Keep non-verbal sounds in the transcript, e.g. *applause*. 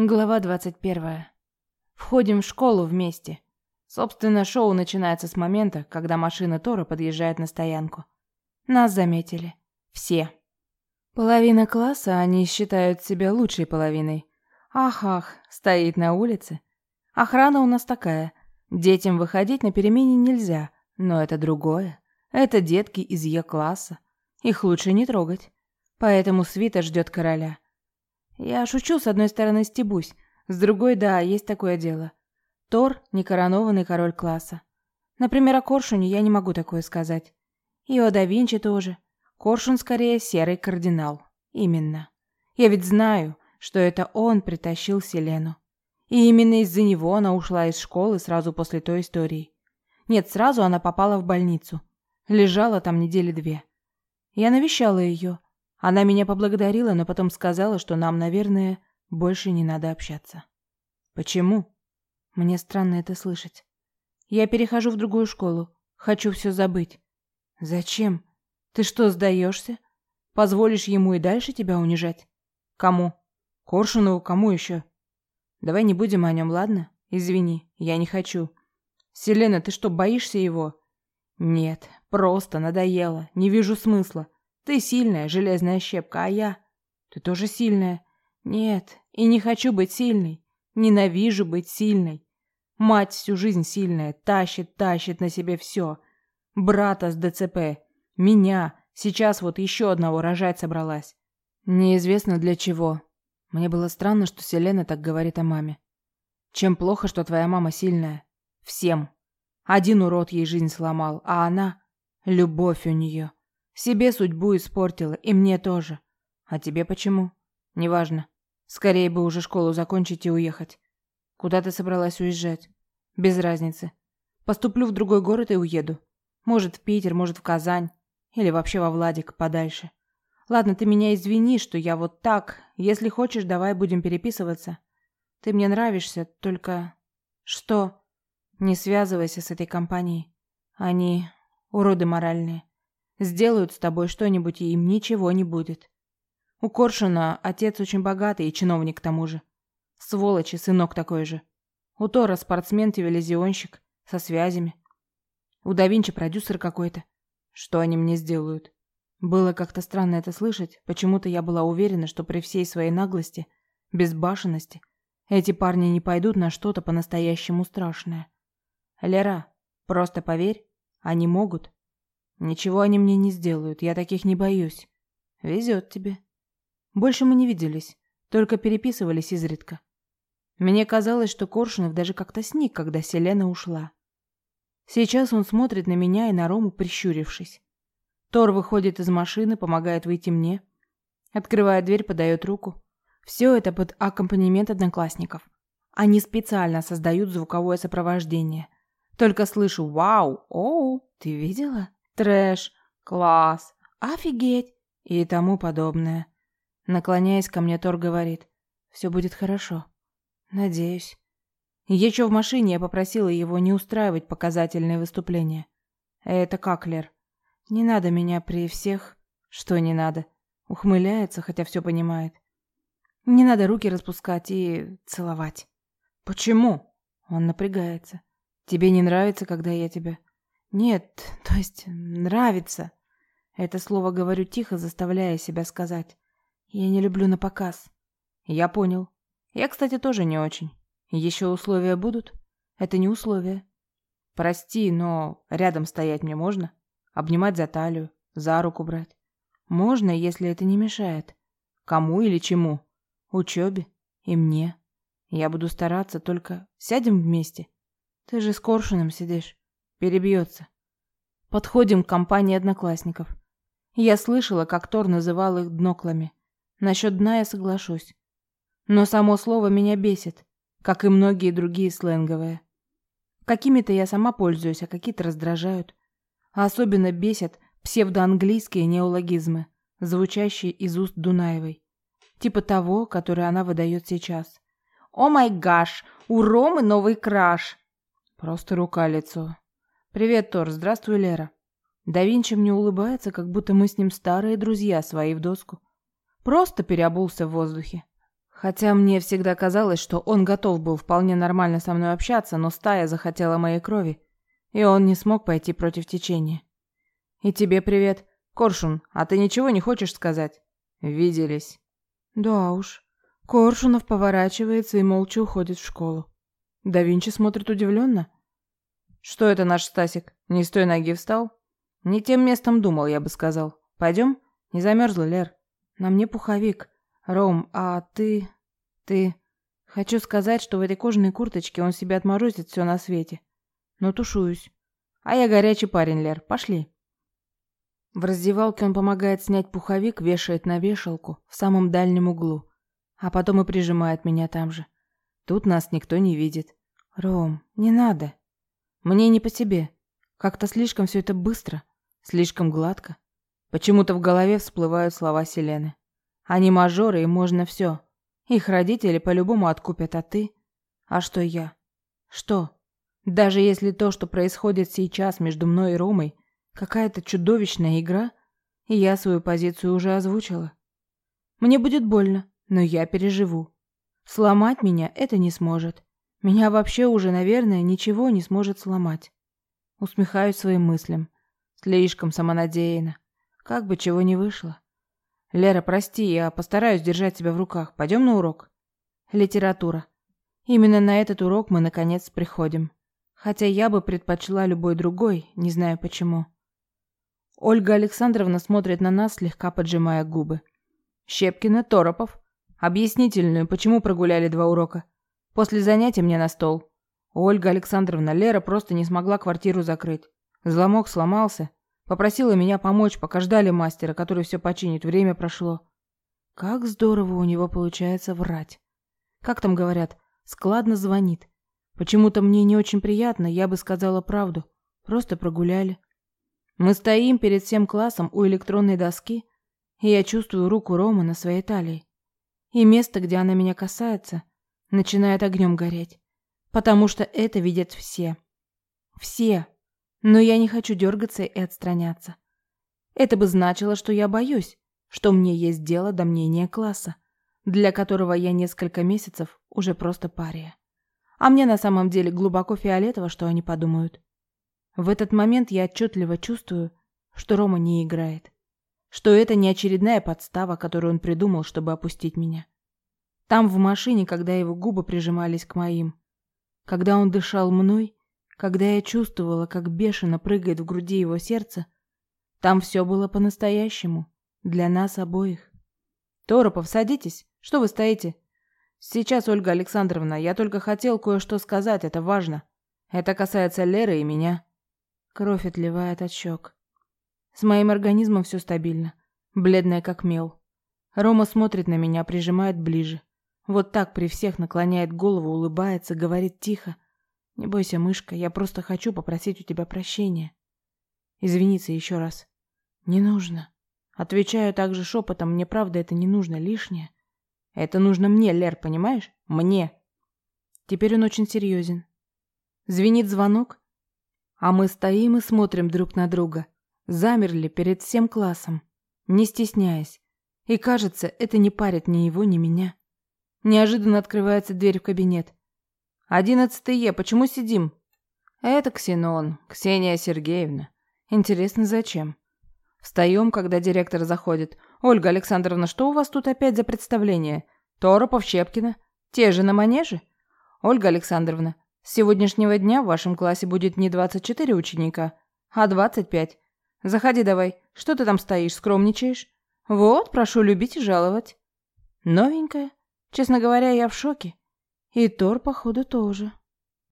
Глава 21. Входим в школу вместе. Собственно, шоу начинается с момента, когда машина Тора подъезжает на стоянку. Нас заметили. Все. Половина класса, они считают себя лучшей половиной. Ах-ах, стоит на улице. Охрана у нас такая. Детям выходить на перемене нельзя, но это другое. Это детки из Е-класса. Их лучше не трогать. Поэтому свита ждет короля. Я шучу, с одной стороны стебусь, с другой, да, есть такое дело. Тор – некоронованный король класса. Например, о Коршуне я не могу такое сказать. И о да Винчи тоже. Коршун скорее серый кардинал. Именно. Я ведь знаю, что это он притащил Селену. И именно из-за него она ушла из школы сразу после той истории. Нет, сразу она попала в больницу. Лежала там недели две. Я навещала ее, она меня поблагодарила, но потом сказала, что нам, наверное, больше не надо общаться. Почему? Мне странно это слышать. Я перехожу в другую школу. Хочу все забыть. Зачем? Ты что, сдаешься? Позволишь ему и дальше тебя унижать? Кому? Коршунову, кому еще? Давай не будем о нем, ладно? Извини, я не хочу. Селена, ты что, боишься его? Нет, просто надоело. Не вижу смысла. Ты сильная, железная щепка, а я... Ты тоже сильная. Нет, и не хочу быть сильной. Ненавижу быть сильной. Мать всю жизнь сильная, тащит, тащит на себе все. Брата с ДЦП. Меня. Сейчас вот еще одного рожать собралась. Неизвестно для чего. Мне было странно, что Селена так говорит о маме. Чем плохо, что твоя мама сильная? Всем. Один урод ей жизнь сломал, а она... Любовь у нее. Себе судьбу испортила, и мне тоже. А тебе почему? Неважно. Скорее бы уже школу закончить и уехать. Куда ты собралась уезжать? Без разницы. Поступлю в другой город и уеду. Может, в Питер, может, в Казань. Или вообще во Владик, подальше. Ладно, ты меня извини, что я вот так. Если хочешь, давай будем переписываться. Ты мне нравишься, только... Что? Не связывайся с этой компанией. Они уроды моральные. Сделают с тобой что-нибудь, и им ничего не будет. У Коршуна отец очень богатый и чиновник к тому же. Сволочь и сынок такой же. У Тора спортсмен-телевизионщик со связями. У да Винчи продюсер какой-то. Что они мне сделают? Было как-то странно это слышать. Почему-то я была уверена, что при всей своей наглости, безбашенности, эти парни не пойдут на что-то по-настоящему страшное. Лера, просто поверь, они могут. Ничего они мне не сделают, я таких не боюсь. Везет тебе. Больше мы не виделись, только переписывались изредка. Мне казалось, что Коршунов даже как-то сник, когда Селена ушла. Сейчас он смотрит на меня и на Рому, прищурившись. Тор выходит из машины, помогает выйти мне. Открывает дверь, подает руку. Все это под аккомпанемент одноклассников. Они специально создают звуковое сопровождение. Только слышу «Вау! Оу! Ты видела?» Трэш, класс, офигеть и тому подобное. Наклоняясь ко мне, Тор говорит, все будет хорошо. Надеюсь. Еще в машине я попросила его не устраивать показательные выступления. Это как, Лер? Не надо меня при всех... Что не надо? Ухмыляется, хотя все понимает. Не надо руки распускать и целовать. Почему? Он напрягается. Тебе не нравится, когда я тебя... Нет, *laughs* то есть нравится. Это слово говорю тихо, заставляя себя сказать. Я не люблю на показ. Я понял. Я, кстати, тоже не очень. Еще условия будут? Это не условия. Прости, но рядом стоять мне можно? Обнимать за талию, за руку брать? Можно, если это не мешает. Кому или чему? Учебе и мне. Я буду стараться, только сядем вместе. Ты же с Коршуном сидишь. Перебьется. Подходим к компании одноклассников. Я слышала, как Тор называл их дноклами. Насчет дна я соглашусь. Но само слово меня бесит, как и многие другие сленговые. Какими-то я сама пользуюсь, а какие-то раздражают. А особенно бесят псевдоанглийские неологизмы, звучащие из уст Дунаевой. Типа того, который она выдает сейчас. «О май гаш! У Ромы новый краш!» Просто рука-лицо. «Привет, Тор. Здравствуй, Лера». Да Винчи мне улыбается, как будто мы с ним старые друзья, свои в доску. Просто переобулся в воздухе. Хотя мне всегда казалось, что он готов был вполне нормально со мной общаться, но стая захотела моей крови, и он не смог пойти против течения. «И тебе привет. Коршун, а ты ничего не хочешь сказать?» «Виделись». «Да уж». Коршунов поворачивается и молча уходит в школу. Да Винчи смотрит удивленно. «Что это наш Стасик? Не с той ноги встал?» «Не тем местом думал, я бы сказал. Пойдем? Не замерзла, Лер?» «На мне пуховик. Ром, а ты... ты...» Хочу сказать, что в этой кожаной курточке он себе отморозит все на свете. Но тушуюсь. А я горячий парень, Лер. Пошли. В раздевалке он помогает снять пуховик, вешает на вешалку в самом дальнем углу. А потом и прижимает меня там же. Тут нас никто не видит. Ром, не надо. Мне не по себе. Как-то слишком все это быстро, слишком гладко. Почему-то в голове всплывают слова Селены. Они мажоры, и можно все. Их родители по-любому откупят, а ты? А что я? Что? Даже если то, что происходит сейчас между мной и Ромой, какая-то чудовищная игра, и я свою позицию уже озвучила. Мне будет больно, но я переживу. Сломать меня это не сможет. Меня вообще уже, наверное, ничего не сможет сломать. Усмехаюсь своим мыслям. Слишком самонадеянно. Как бы чего не вышло. Лера, прости, я постараюсь держать себя в руках. Пойдем на урок. Литература. Именно на этот урок мы наконец приходим. Хотя я бы предпочла любой другой, не знаю почему. Ольга Александровна смотрит на нас, слегка поджимая губы. Щепкина, Торопов. Объяснительную, почему прогуляли два урока. После занятий мне на стол. Ольга Александровна, Лера просто не смогла квартиру закрыть. Взломок сломался. Попросила меня помочь, пока ждали мастера, который все починит. Время прошло. Как здорово у него получается врать. Как там говорят, складно звонит. Почему-то мне не очень приятно, я бы сказала правду. Просто прогуляли. Мы стоим перед всем классом у электронной доски, и я чувствую руку Ромы на своей талии. И место, где она меня касается, начинает огнем гореть. Потому что это видят все. Все. Но я не хочу дергаться и отстраняться. Это бы значило, что я боюсь, что мне есть дело до мнения класса, для которого я несколько месяцев уже просто пария. А мне на самом деле глубоко фиолетово, что они подумают. В этот момент я отчетливо чувствую, что Рома не играет. Что это не очередная подстава, которую он придумал, чтобы опустить меня. Там, в машине, когда его губы прижимались к моим, когда он дышал мной, когда я чувствовала, как бешено прыгает в груди его сердце, там все было по-настоящему, для нас обоих. Торопов, садитесь. Что вы стоите? Сейчас, Ольга Александровна, я только хотел кое-что сказать, это важно. Это касается Леры и меня. Кровь отливает от щек. С моим организмом все стабильно, бледная как мел. Рома смотрит на меня, прижимает ближе. Вот так при всех наклоняет голову, улыбается, говорит тихо. Не бойся, мышка, я просто хочу попросить у тебя прощения. Извиниться еще раз. Не нужно. Отвечаю также шепотом, мне правда это не нужно, лишнее. Это нужно мне, Лер, понимаешь? Мне. Теперь он очень серьезен. Звенит звонок, а мы стоим и смотрим друг на друга. Замерли перед всем классом, не стесняясь. И кажется, это не парит ни его, ни меня. Неожиданно открывается дверь в кабинет. «Одиннадцатый почему сидим?» «Это Ксенон, Ксения Сергеевна. Интересно, зачем?» Встаем, когда директор заходит. «Ольга Александровна, что у вас тут опять за представление? Торопов, Щепкина? Те же на манеже?» «Ольга Александровна, с сегодняшнего дня в вашем классе будет не 24 ученика, а 25. Заходи давай. Что ты там стоишь, скромничаешь? Вот, прошу любить и жаловать». Новенькая. Честно говоря, я в шоке. И Тор, походу, тоже.